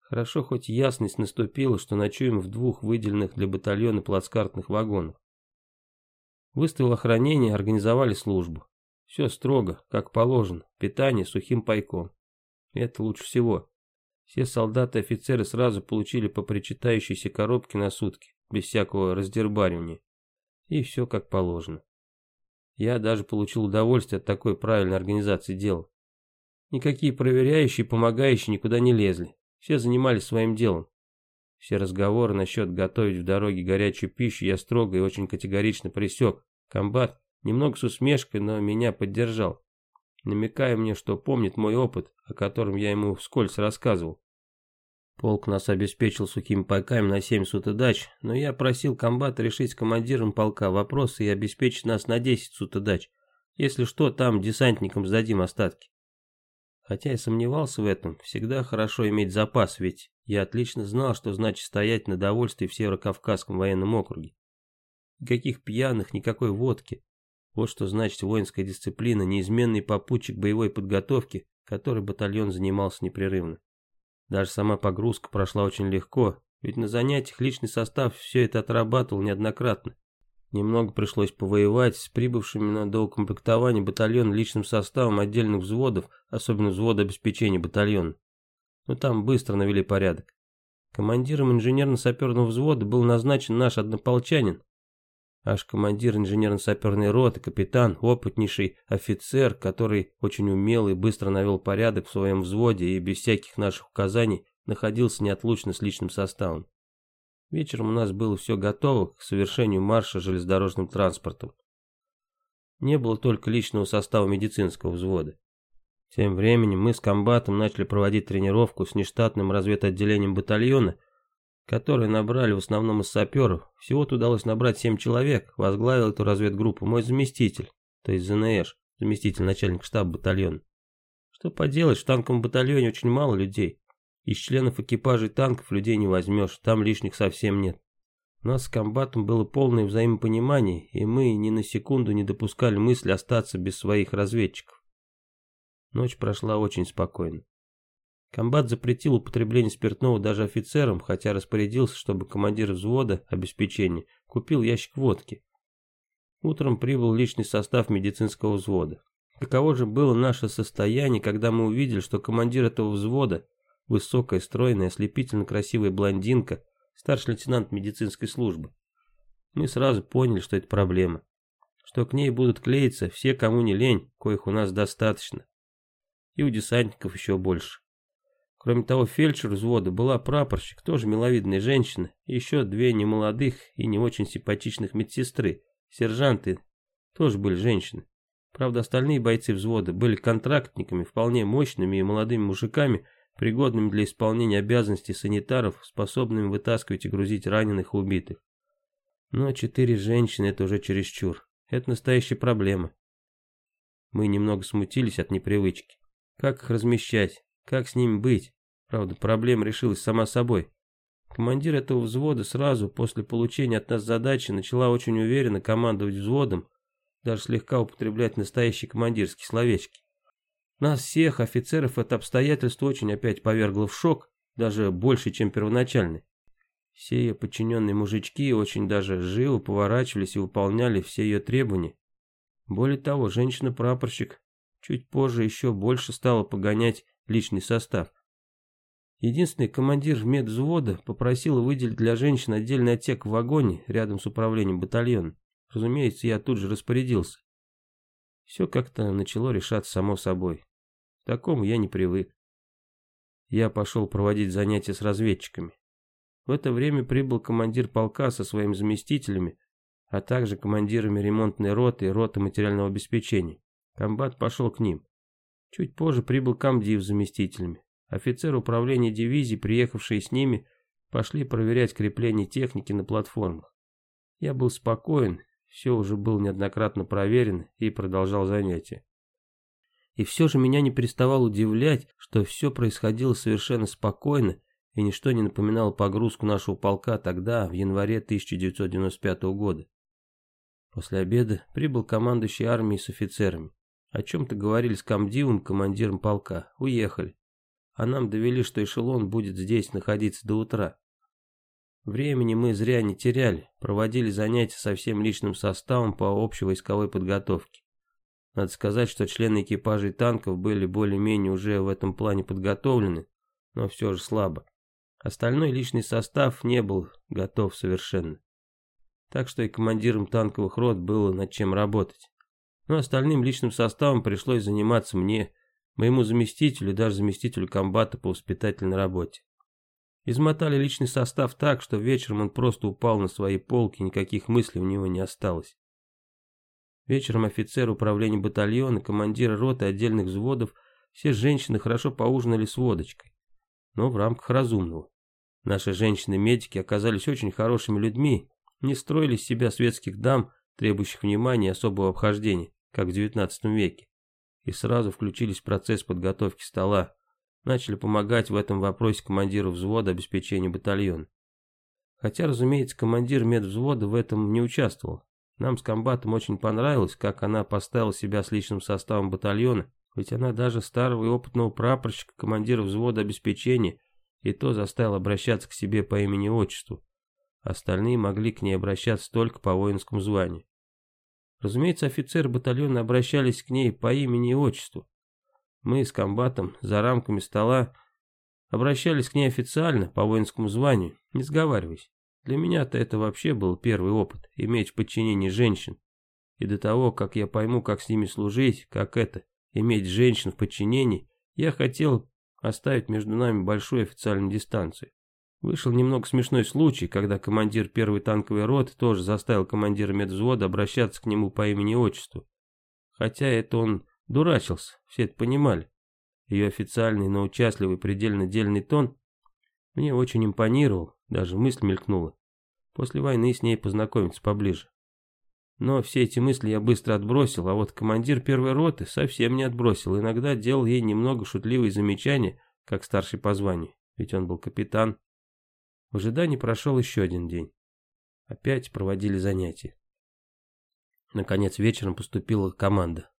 Хорошо, хоть ясность наступила, что ночуем в двух выделенных для батальона плацкартных вагонах. Выставил охранение, организовали службу. Все строго, как положено, питание сухим пайком. Это лучше всего. Все солдаты и офицеры сразу получили по причитающейся коробке на сутки, без всякого раздербаривания. И все как положено. Я даже получил удовольствие от такой правильной организации дела. Никакие проверяющие и помогающие никуда не лезли. Все занимались своим делом. Все разговоры насчет готовить в дороге горячую пищу я строго и очень категорично пресек. Комбат, немного с усмешкой, но меня поддержал, намекая мне, что помнит мой опыт, о котором я ему вскользь рассказывал. Полк нас обеспечил сухими пайками на 7 сутодач, но я просил комбата решить с командиром полка вопросы и обеспечить нас на 10 сутодач. Если что, там десантникам сдадим остатки. Хотя и сомневался в этом, всегда хорошо иметь запас, ведь я отлично знал, что значит стоять на довольстве в Северо-Кавказском военном округе. Никаких пьяных, никакой водки. Вот что значит воинская дисциплина, неизменный попутчик боевой подготовки, которой батальон занимался непрерывно. Даже сама погрузка прошла очень легко, ведь на занятиях личный состав все это отрабатывал неоднократно. Немного пришлось повоевать с прибывшими на доукомплектование батальона личным составом отдельных взводов, особенно взвода обеспечения батальона. Но там быстро навели порядок. Командиром инженерно-саперного взвода был назначен наш однополчанин. Аж командир инженерно-саперной роты, капитан, опытнейший офицер, который очень умело и быстро навел порядок в своем взводе и без всяких наших указаний находился неотлучно с личным составом. Вечером у нас было все готово к совершению марша железнодорожным транспортом. Не было только личного состава медицинского взвода. Тем временем мы с комбатом начали проводить тренировку с нештатным разведотделением батальона, которые набрали в основном из саперов. Всего-то удалось набрать 7 человек, возглавил эту разведгруппу мой заместитель, то есть ЗНЭШ, заместитель начальника штаба батальона. Что поделать, в танковом батальоне очень мало людей. Из членов экипажей танков людей не возьмешь, там лишних совсем нет. У нас с комбатом было полное взаимопонимание, и мы ни на секунду не допускали мысли остаться без своих разведчиков. Ночь прошла очень спокойно. Комбат запретил употребление спиртного даже офицерам, хотя распорядился, чтобы командир взвода обеспечения купил ящик водки. Утром прибыл личный состав медицинского взвода. Каково же было наше состояние, когда мы увидели, что командир этого взвода, высокая, стройная, ослепительно красивая блондинка, старший лейтенант медицинской службы. Мы сразу поняли, что это проблема. Что к ней будут клеиться все, кому не лень, коих у нас достаточно. И у десантников еще больше. Кроме того, фельдшер взвода была прапорщик, тоже миловидная женщина, и еще две немолодых и не очень симпатичных медсестры, сержанты, тоже были женщины. Правда, остальные бойцы взвода были контрактниками, вполне мощными и молодыми мужиками, пригодными для исполнения обязанностей санитаров, способными вытаскивать и грузить раненых и убитых. Но четыре женщины – это уже чересчур. Это настоящая проблема. Мы немного смутились от непривычки. Как их размещать? Как с ними быть? Правда, проблема решилась сама собой. Командир этого взвода сразу после получения от нас задачи начала очень уверенно командовать взводом, даже слегка употреблять настоящие командирские словечки. Нас всех, офицеров, это обстоятельство очень опять повергло в шок, даже больше, чем первоначальный. Все ее подчиненные мужички очень даже живо поворачивались и выполняли все ее требования. Более того, женщина-прапорщик чуть позже еще больше стала погонять личный состав. Единственный командир медвзвода попросил выделить для женщин отдельный отсек в вагоне рядом с управлением батальона. Разумеется, я тут же распорядился. Все как-то начало решаться само собой. К такому я не привык. Я пошел проводить занятия с разведчиками. В это время прибыл командир полка со своими заместителями, а также командирами ремонтной роты и роты материального обеспечения. Комбат пошел к ним. Чуть позже прибыл комдив с заместителями. Офицеры управления дивизии, приехавшие с ними, пошли проверять крепление техники на платформах. Я был спокоен, все уже было неоднократно проверено и продолжал занятия. И все же меня не переставало удивлять, что все происходило совершенно спокойно и ничто не напоминало погрузку нашего полка тогда, в январе 1995 года. После обеда прибыл командующий армией с офицерами. О чем-то говорили с комдивом, командиром полка. Уехали а нам довели, что эшелон будет здесь находиться до утра. Времени мы зря не теряли, проводили занятия со всем личным составом по общевойсковой подготовке. Надо сказать, что члены экипажей танков были более-менее уже в этом плане подготовлены, но все же слабо. Остальной личный состав не был готов совершенно. Так что и командирам танковых рот было над чем работать. Но остальным личным составом пришлось заниматься мне, моему заместителю даже заместителю комбата по воспитательной работе. Измотали личный состав так, что вечером он просто упал на свои полки, никаких мыслей у него не осталось. Вечером офицер управления батальона, командиры роты отдельных взводов, все женщины хорошо поужинали с водочкой, но в рамках разумного. Наши женщины-медики оказались очень хорошими людьми, не строили из себя светских дам, требующих внимания и особого обхождения, как в XIX веке и сразу включились в процесс подготовки стола. Начали помогать в этом вопросе командиру взвода обеспечения батальона. Хотя, разумеется, командир медвзвода в этом не участвовал. Нам с комбатом очень понравилось, как она поставила себя с личным составом батальона, ведь она даже старого и опытного прапорщика, командира взвода обеспечения, и то заставила обращаться к себе по имени и отчеству. Остальные могли к ней обращаться только по воинскому званию. Разумеется, офицеры батальона обращались к ней по имени и отчеству. Мы с комбатом за рамками стола обращались к ней официально, по воинскому званию, не сговариваясь. Для меня-то это вообще был первый опыт, иметь в подчинении женщин. И до того, как я пойму, как с ними служить, как это, иметь женщин в подчинении, я хотел оставить между нами большую официальную дистанцию. Вышел немного смешной случай, когда командир первой танковой роты тоже заставил командира медвзвода обращаться к нему по имени и отчеству. Хотя это он дурачился, все это понимали. Ее официальный, но участливый, предельно дельный тон мне очень импонировал, даже мысль мелькнула. После войны с ней познакомиться поближе. Но все эти мысли я быстро отбросил, а вот командир первой роты совсем не отбросил, иногда делал ей немного шутливые замечания, как старший по званию, ведь он был капитан. В ожидании прошел еще один день. Опять проводили занятия. Наконец вечером поступила команда.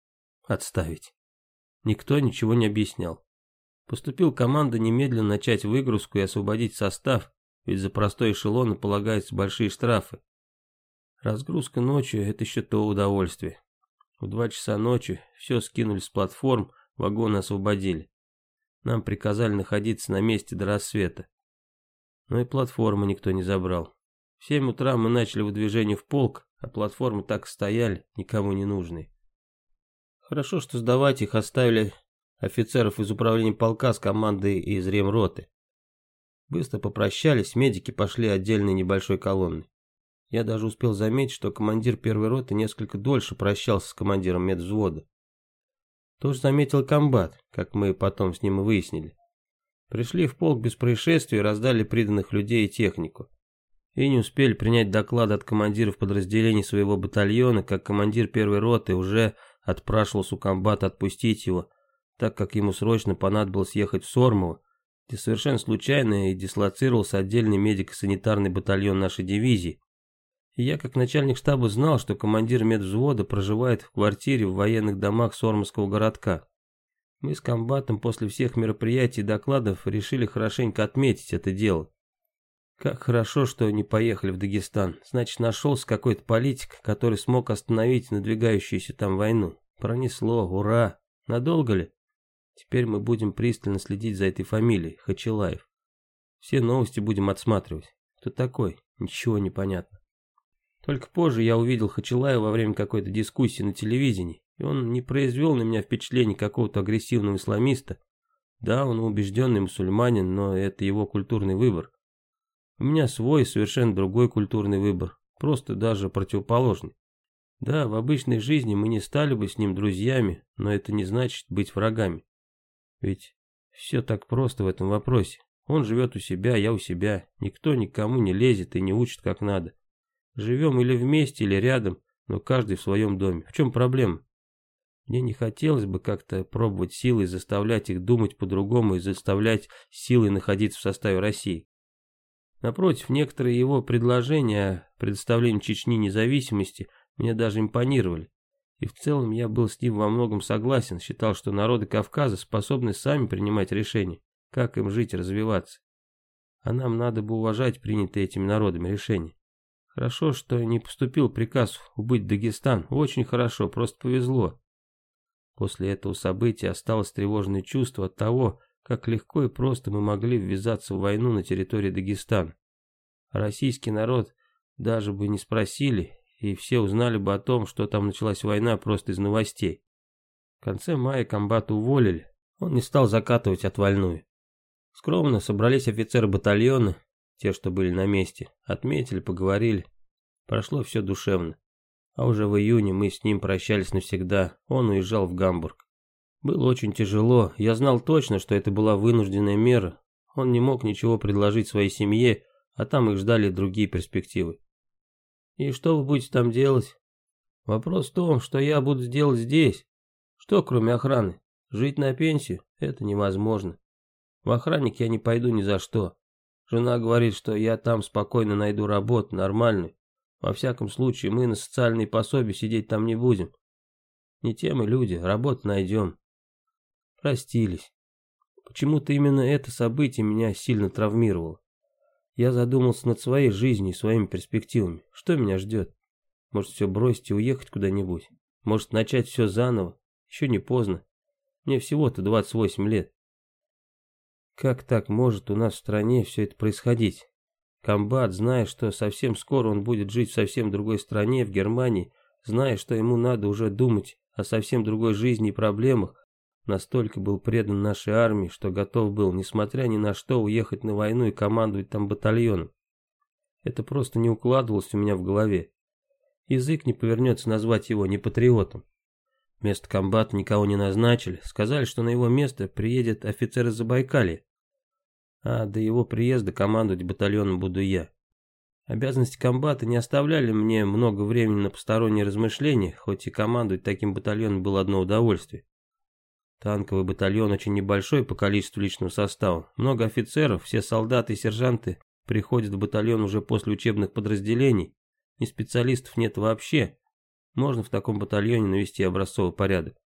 Отставить. Никто ничего не объяснял. Поступил команда немедленно начать выгрузку и освободить состав, ведь за простой эшелон полагаются большие штрафы. Разгрузка ночью – это еще то удовольствие. В два часа ночи все скинули с платформ, вагоны освободили. Нам приказали находиться на месте до рассвета. Но и платформы никто не забрал. В семь утра мы начали выдвижение в полк, а платформы так стояли, никому не нужные. Хорошо, что сдавать их оставили офицеров из управления полка с командой из ремроты. Быстро попрощались, медики пошли отдельной небольшой колонной. Я даже успел заметить, что командир первой роты несколько дольше прощался с командиром медвзвода. Тоже заметил комбат, как мы потом с ним и выяснили. Пришли в полк без происшествий и раздали приданных людей и технику. И не успели принять доклад от командиров подразделений своего батальона, как командир первой роты уже отпрашивался у комбата отпустить его, так как ему срочно понадобилось ехать в Сормово, где совершенно случайно и дислоцировался отдельный медико-санитарный батальон нашей дивизии. И я, как начальник штаба, знал, что командир медвзвода проживает в квартире в военных домах Сормовского городка. Мы с комбатом после всех мероприятий и докладов решили хорошенько отметить это дело. Как хорошо, что не поехали в Дагестан. Значит, нашелся какой-то политик, который смог остановить надвигающуюся там войну. Пронесло, ура! Надолго ли? Теперь мы будем пристально следить за этой фамилией, Хачилаев. Все новости будем отсматривать. Кто такой? Ничего не понятно. Только позже я увидел Хачилаева во время какой-то дискуссии на телевидении, и он не произвел на меня впечатление какого-то агрессивного исламиста. Да, он убежденный мусульманин, но это его культурный выбор. У меня свой, совершенно другой культурный выбор, просто даже противоположный. Да, в обычной жизни мы не стали бы с ним друзьями, но это не значит быть врагами. Ведь все так просто в этом вопросе. Он живет у себя, я у себя. Никто никому не лезет и не учит как надо. Живем или вместе, или рядом, но каждый в своем доме. В чем проблема? Мне не хотелось бы как-то пробовать силой заставлять их думать по-другому и заставлять силой находиться в составе России. Напротив, некоторые его предложения о предоставлении Чечни независимости мне даже импонировали. И в целом я был с ним во многом согласен, считал, что народы Кавказа способны сами принимать решения, как им жить и развиваться. А нам надо бы уважать принятые этими народами решения. Хорошо, что не поступил приказ убыть Дагестан, очень хорошо, просто повезло. После этого события осталось тревожное чувство от того, как легко и просто мы могли ввязаться в войну на территории Дагестана. Российский народ даже бы не спросили, и все узнали бы о том, что там началась война просто из новостей. В конце мая комбата уволили, он не стал закатывать отвальную. Скромно собрались офицеры батальона, те, что были на месте, отметили, поговорили. Прошло все душевно. А уже в июне мы с ним прощались навсегда, он уезжал в Гамбург. Было очень тяжело, я знал точно, что это была вынужденная мера. Он не мог ничего предложить своей семье, а там их ждали другие перспективы. И что вы будете там делать? Вопрос в том, что я буду делать здесь. Что, кроме охраны? Жить на пенсию? Это невозможно. В охранник я не пойду ни за что. Жена говорит, что я там спокойно найду работу, нормальную. Во всяком случае, мы на социальные пособия сидеть там не будем. Не те мы люди, работу найдем. Простились. Почему-то именно это событие меня сильно травмировало. Я задумался над своей жизнью и своими перспективами. Что меня ждет? Может, все бросить и уехать куда-нибудь? Может, начать все заново? Еще не поздно. Мне всего-то 28 лет. Как так может у нас в стране все это происходить? Комбат, зная, что совсем скоро он будет жить в совсем другой стране, в Германии, зная, что ему надо уже думать о совсем другой жизни и проблемах, Настолько был предан нашей армии, что готов был, несмотря ни на что, уехать на войну и командовать там батальоном. Это просто не укладывалось у меня в голове. Язык не повернется назвать его не патриотом. Место комбата никого не назначили, сказали, что на его место приедет офицер из Забайкалья. А до его приезда командовать батальоном буду я. Обязанности комбата не оставляли мне много времени на посторонние размышления, хоть и командовать таким батальоном было одно удовольствие. Танковый батальон очень небольшой по количеству личного состава. Много офицеров, все солдаты и сержанты приходят в батальон уже после учебных подразделений. И специалистов нет вообще. Можно в таком батальоне навести образцовый порядок.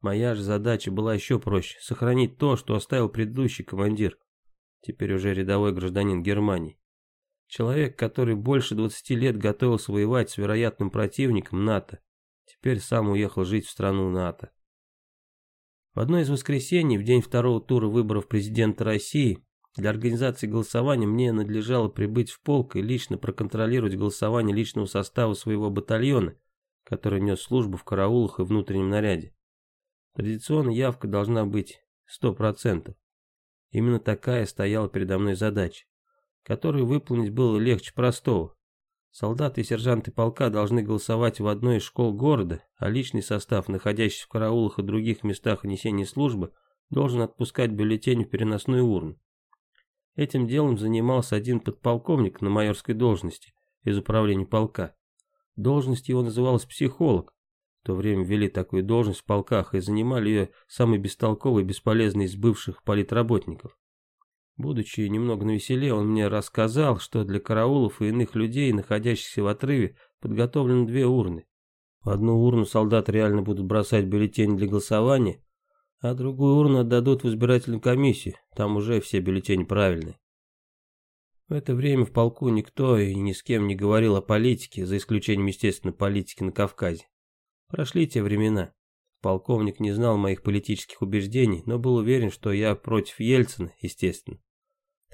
Моя же задача была еще проще – сохранить то, что оставил предыдущий командир, теперь уже рядовой гражданин Германии. Человек, который больше 20 лет готовился воевать с вероятным противником НАТО, теперь сам уехал жить в страну НАТО. В одно из воскресений, в день второго тура выборов президента России, для организации голосования мне надлежало прибыть в полк и лично проконтролировать голосование личного состава своего батальона, который нес службу в караулах и внутреннем наряде. Традиционно явка должна быть 100%. Именно такая стояла передо мной задача, которую выполнить было легче простого. Солдаты и сержанты полка должны голосовать в одной из школ города, а личный состав, находящийся в караулах и других местах несения службы, должен отпускать бюллетень в переносную урну. Этим делом занимался один подполковник на майорской должности из управления полка. Должность его называлась психолог. В то время ввели такую должность в полках и занимали ее самый бестолковый и бесполезный из бывших политработников. Будучи немного навеселее, он мне рассказал, что для караулов и иных людей, находящихся в отрыве, подготовлены две урны. В одну урну солдат реально будут бросать бюллетени для голосования, а другую урну отдадут в избирательную комиссию, там уже все бюллетени правильные. В это время в полку никто и ни с кем не говорил о политике, за исключением, естественно, политики на Кавказе. Прошли те времена. Полковник не знал моих политических убеждений, но был уверен, что я против Ельцина, естественно.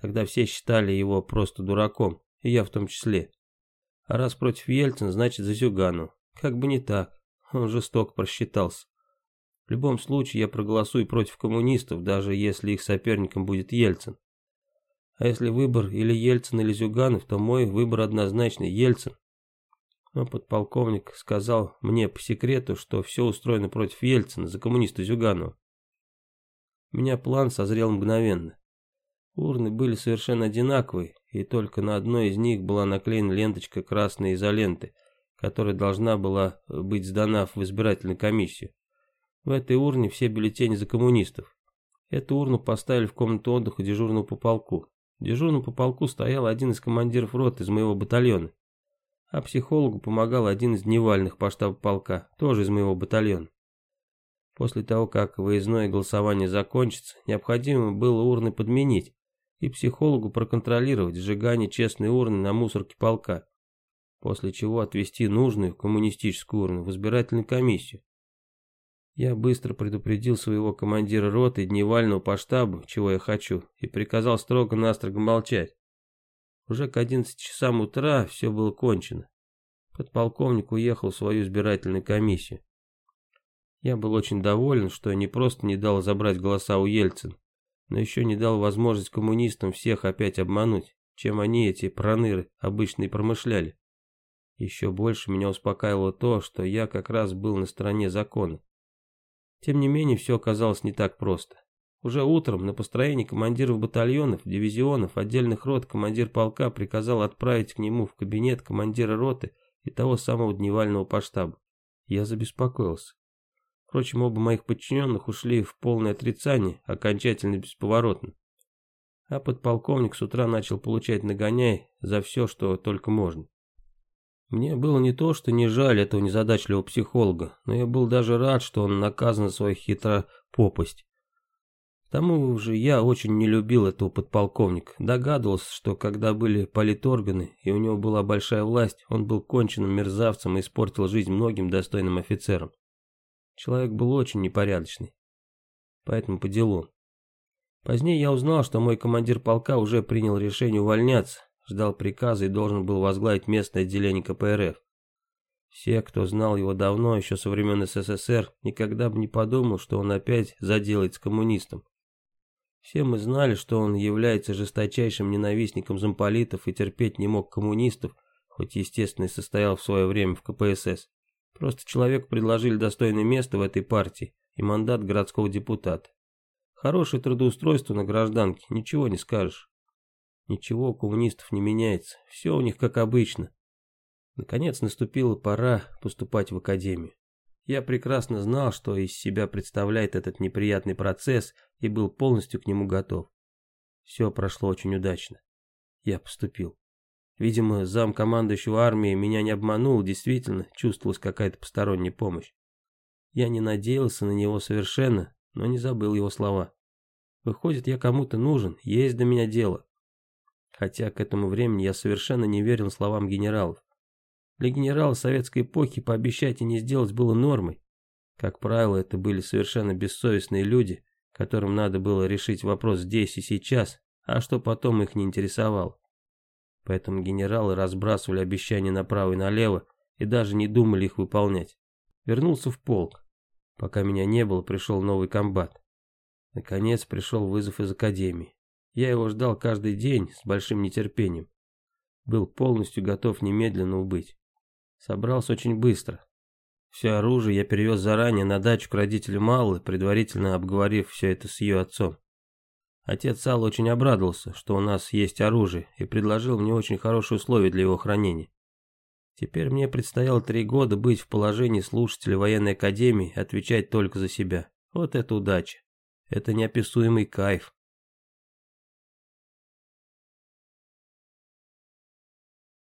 Тогда все считали его просто дураком, и я в том числе. А раз против Ельцина, значит за Зюгану. Как бы не так, он жестоко просчитался. В любом случае я проголосую против коммунистов, даже если их соперником будет Ельцин. А если выбор или Ельцин, или Зюганов, то мой выбор однозначный – Ельцин. Но подполковник сказал мне по секрету, что все устроено против Ельцина за коммуниста Зюганова. У меня план созрел мгновенно. Урны были совершенно одинаковые, и только на одной из них была наклеена ленточка красной изоленты, которая должна была быть сдана в избирательную комиссию. В этой урне все бюллетени за коммунистов. Эту урну поставили в комнату отдыха дежурного по полку. Дежурным по полку стоял один из командиров рот из моего батальона. А психологу помогал один из дневальных по штабу полка, тоже из моего батальона. После того, как выездное голосование закончится, необходимо было урны подменить и психологу проконтролировать сжигание честной урны на мусорке полка, после чего отвести нужную коммунистическую урну в избирательную комиссию. Я быстро предупредил своего командира роты дневального по штабу, чего я хочу, и приказал строго-настрого молчать. Уже к 11 часам утра все было кончено. Подполковник уехал в свою избирательную комиссию. Я был очень доволен, что не просто не дал забрать голоса у Ельцина, но еще не дал возможность коммунистам всех опять обмануть, чем они, эти проныры, обычно и промышляли. Еще больше меня успокаивало то, что я как раз был на стороне закона. Тем не менее, все оказалось не так просто. Уже утром на построении командиров батальонов, дивизионов, отдельных рот командир полка приказал отправить к нему в кабинет командира роты и того самого дневального по штабу. Я забеспокоился. Впрочем, оба моих подчиненных ушли в полное отрицание, окончательно бесповоротно. А подполковник с утра начал получать нагоняй за все, что только можно. Мне было не то, что не жаль этого незадачливого психолога, но я был даже рад, что он наказан за свою хитропопость. К тому же я очень не любил этого подполковника, догадывался, что когда были политорганы и у него была большая власть, он был конченным мерзавцем и испортил жизнь многим достойным офицерам. Человек был очень непорядочный, поэтому по делу. Позднее я узнал, что мой командир полка уже принял решение увольняться, ждал приказа и должен был возглавить местное отделение КПРФ. Все, кто знал его давно, еще со времен СССР, никогда бы не подумал, что он опять заделает с коммунистом. Все мы знали, что он является жесточайшим ненавистником замполитов и терпеть не мог коммунистов, хоть естественно и состоял в свое время в КПСС. Просто человеку предложили достойное место в этой партии и мандат городского депутата. Хорошее трудоустройство на гражданке, ничего не скажешь. Ничего у коммунистов не меняется, все у них как обычно. Наконец наступила пора поступать в академию. Я прекрасно знал, что из себя представляет этот неприятный процесс и был полностью к нему готов. Все прошло очень удачно. Я поступил. Видимо, зам командующего армии меня не обманул, действительно, чувствовалась какая-то посторонняя помощь. Я не надеялся на него совершенно, но не забыл его слова. Выходит, я кому-то нужен, есть до меня дело. Хотя к этому времени я совершенно не верил словам генералов. Для генерала советской эпохи пообещать и не сделать было нормой. Как правило, это были совершенно бессовестные люди, которым надо было решить вопрос здесь и сейчас, а что потом их не интересовало. Поэтому генералы разбрасывали обещания направо и налево и даже не думали их выполнять. Вернулся в полк. Пока меня не было, пришел новый комбат. Наконец пришел вызов из академии. Я его ждал каждый день с большим нетерпением. Был полностью готов немедленно убыть. Собрался очень быстро. Все оружие я перевез заранее на дачу к родителям Аллы, предварительно обговорив все это с ее отцом. Отец Аллы очень обрадовался, что у нас есть оружие, и предложил мне очень хорошие условия для его хранения. Теперь мне предстояло три года быть в положении слушателя военной академии и отвечать только за себя. Вот это удача. Это неописуемый кайф.